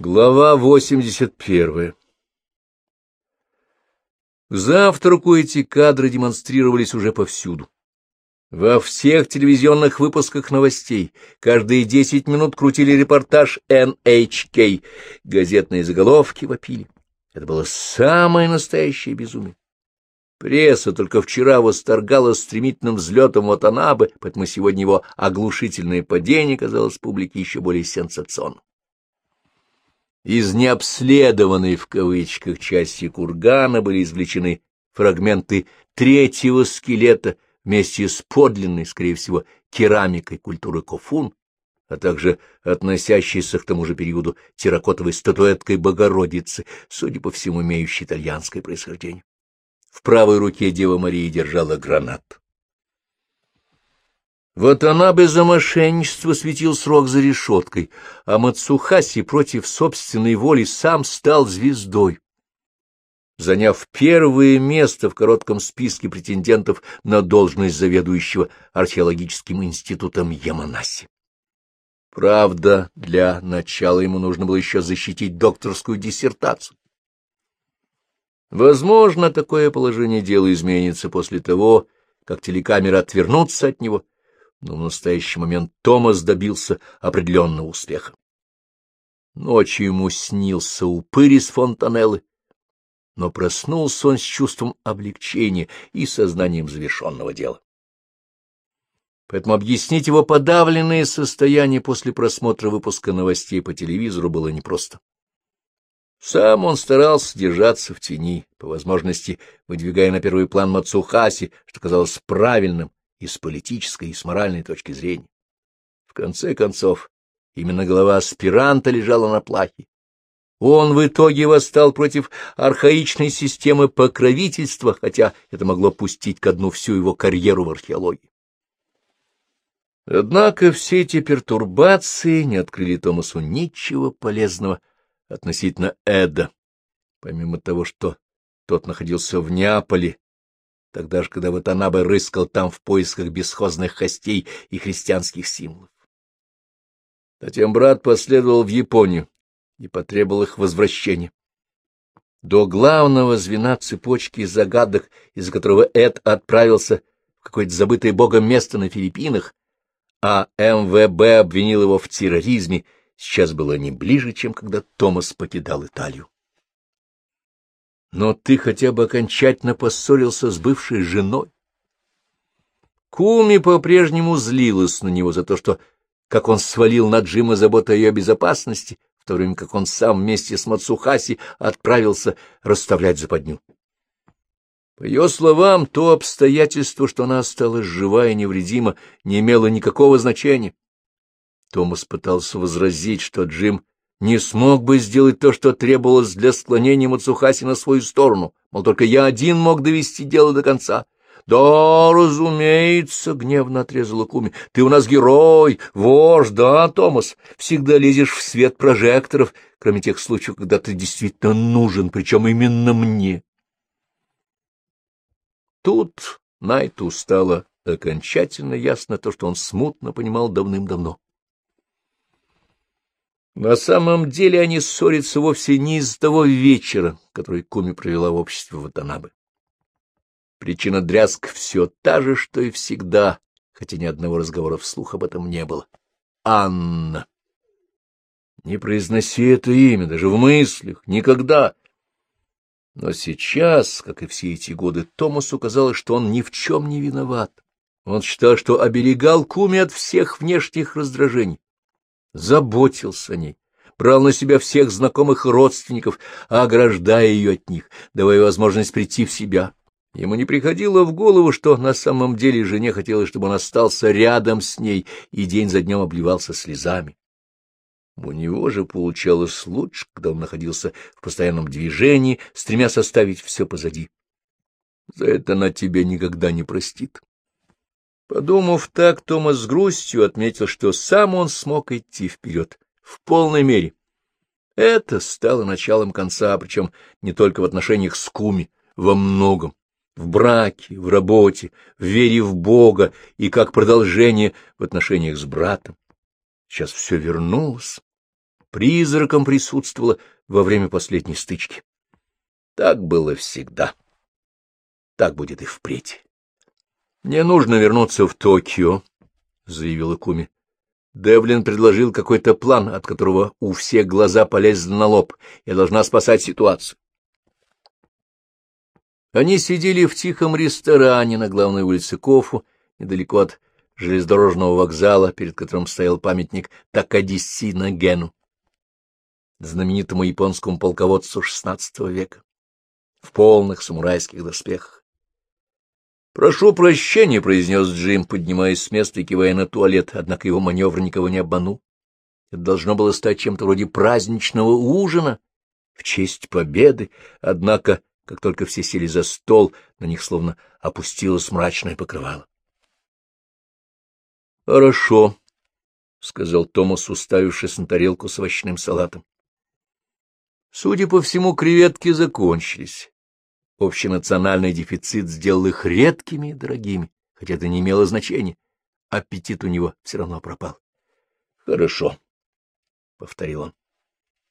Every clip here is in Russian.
Глава 81 К завтраку эти кадры демонстрировались уже повсюду. Во всех телевизионных выпусках новостей каждые десять минут крутили репортаж NHK, газетные заголовки вопили. Это было самое настоящее безумие. Пресса только вчера восторгалась стремительным взлетом Ватанабе, поэтому сегодня его оглушительное падение казалось публике еще более сенсационным. Из необследованной в кавычках части кургана были извлечены фрагменты третьего скелета вместе с подлинной, скорее всего, керамикой культуры Кофун, а также относящейся к тому же периоду терракотовой статуэткой Богородицы, судя по всему, имеющей итальянское происхождение. В правой руке Дева Мария держала гранат. Вот она бы за мошенничество светил срок за решеткой, а Мацухаси против собственной воли сам стал звездой. Заняв первое место в коротком списке претендентов на должность заведующего археологическим институтом Яманаси. Правда, для начала ему нужно было еще защитить докторскую диссертацию. Возможно, такое положение дела изменится после того, как телекамеры отвернутся от него — но в настоящий момент Томас добился определенного успеха. Ночью ему снился упырь из фонтанеллы, но проснулся он с чувством облегчения и сознанием завершенного дела. Поэтому объяснить его подавленное состояние после просмотра выпуска новостей по телевизору было непросто. Сам он старался держаться в тени, по возможности выдвигая на первый план Мацухаси, что казалось правильным и с политической, и с моральной точки зрения. В конце концов, именно голова аспиранта лежала на плахе. Он в итоге восстал против архаичной системы покровительства, хотя это могло пустить ко дну всю его карьеру в археологии. Однако все эти пертурбации не открыли Томасу ничего полезного относительно Эда, помимо того, что тот находился в Неаполе тогда же, когда Ватанабе рыскал там в поисках бесхозных костей и христианских символов. Затем брат последовал в Японию и потребовал их возвращения. До главного звена цепочки загадок, из-за которого Эд отправился в какое-то забытое богом место на Филиппинах, а МВБ обвинил его в терроризме, сейчас было не ближе, чем когда Томас покидал Италию. Но ты хотя бы окончательно поссорился с бывшей женой. Куми по-прежнему злилась на него за то, что, как он свалил на Джима заботу о ее безопасности, в то время как он сам вместе с Мацухаси отправился расставлять западню. По ее словам, то обстоятельство, что она осталась жива и невредима, не имело никакого значения. Томас пытался возразить, что Джим не смог бы сделать то, что требовалось для склонения Мацухаси на свою сторону, мол, только я один мог довести дело до конца. — Да, разумеется, — гневно отрезала Куми, — ты у нас герой, вождь, да, Томас? Всегда лезешь в свет прожекторов, кроме тех случаев, когда ты действительно нужен, причем именно мне. Тут Найту стало окончательно ясно то, что он смутно понимал давным-давно. На самом деле они ссорятся вовсе не из-за того вечера, который Куми провела в обществе Ватанабы. Причина дрязг все та же, что и всегда, хотя ни одного разговора вслух об этом не было. Анна. Не произноси это имя, даже в мыслях, никогда. Но сейчас, как и все эти годы, Томасу казалось, что он ни в чем не виноват. Он считал, что оберегал Куми от всех внешних раздражений заботился о ней, брал на себя всех знакомых и родственников, ограждая ее от них, давая возможность прийти в себя. Ему не приходило в голову, что на самом деле жене хотелось, чтобы он остался рядом с ней и день за днем обливался слезами. У него же получалось лучше, когда он находился в постоянном движении, стремясь оставить все позади. За это она тебя никогда не простит. Подумав так, Томас с грустью отметил, что сам он смог идти вперед в полной мере. Это стало началом конца, причем не только в отношениях с Куми, во многом, в браке, в работе, в вере в Бога и как продолжение в отношениях с братом. Сейчас все вернулось. призраком присутствовала во время последней стычки. Так было всегда. Так будет и впредь. — Мне нужно вернуться в Токио, — заявила Куми. Девлин предложил какой-то план, от которого у всех глаза полезли на лоб. Я должна спасать ситуацию. Они сидели в тихом ресторане на главной улице Кофу, недалеко от железнодорожного вокзала, перед которым стоял памятник Такадиси Нагену, знаменитому японскому полководцу XVI века, в полных самурайских доспехах. «Прошу прощения», — произнес Джим, поднимаясь с места и кивая на туалет, однако его маневр никого не обманул. Это должно было стать чем-то вроде праздничного ужина в честь победы, однако, как только все сели за стол, на них словно опустилось мрачное покрывало. — Хорошо, — сказал Томас, уставившись на тарелку с овощным салатом. Судя по всему, креветки закончились. Общенациональный дефицит сделал их редкими и дорогими, хотя это не имело значения. Аппетит у него все равно пропал. — Хорошо, — повторил он.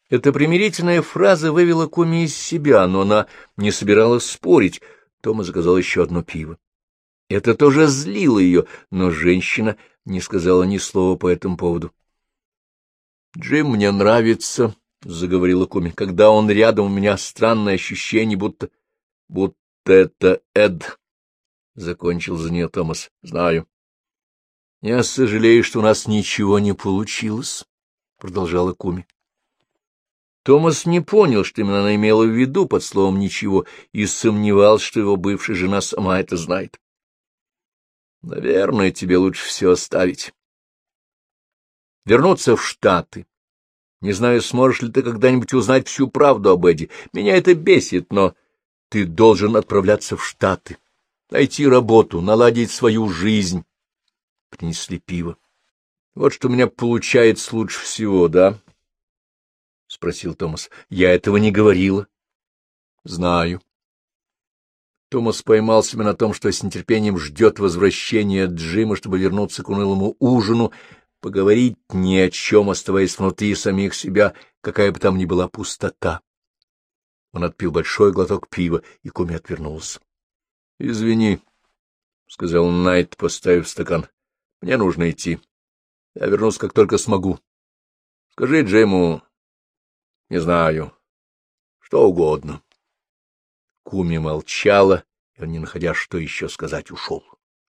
Эта примирительная фраза вывела Куми из себя, но она не собиралась спорить. Тома заказал еще одно пиво. Это тоже злило ее, но женщина не сказала ни слова по этому поводу. — Джим мне нравится, — заговорила Куми. — Когда он рядом, у меня странное ощущение, будто — Будто это Эд, — закончил за нее Томас. — Знаю. — Я сожалею, что у нас ничего не получилось, — продолжала Куми. Томас не понял, что именно она имела в виду под словом «ничего», и сомневался, что его бывшая жена сама это знает. — Наверное, тебе лучше все оставить. Вернуться в Штаты. Не знаю, сможешь ли ты когда-нибудь узнать всю правду об Эдди. Меня это бесит, но ты должен отправляться в Штаты, найти работу, наладить свою жизнь. Принесли пиво. Вот что у меня получается лучше всего, да? — спросил Томас. — Я этого не говорила. — Знаю. Томас поймал себя на том, что с нетерпением ждет возвращения Джима, чтобы вернуться к унылому ужину, поговорить ни о чем, оставаясь внутри самих себя, какая бы там ни была пустота. Он отпил большой глоток пива, и Куми отвернулся. — Извини, — сказал Найт, поставив стакан. — Мне нужно идти. Я вернусь, как только смогу. Скажи Джейму, не знаю, что угодно. Куми молчала, и он, не находя что еще сказать, ушел.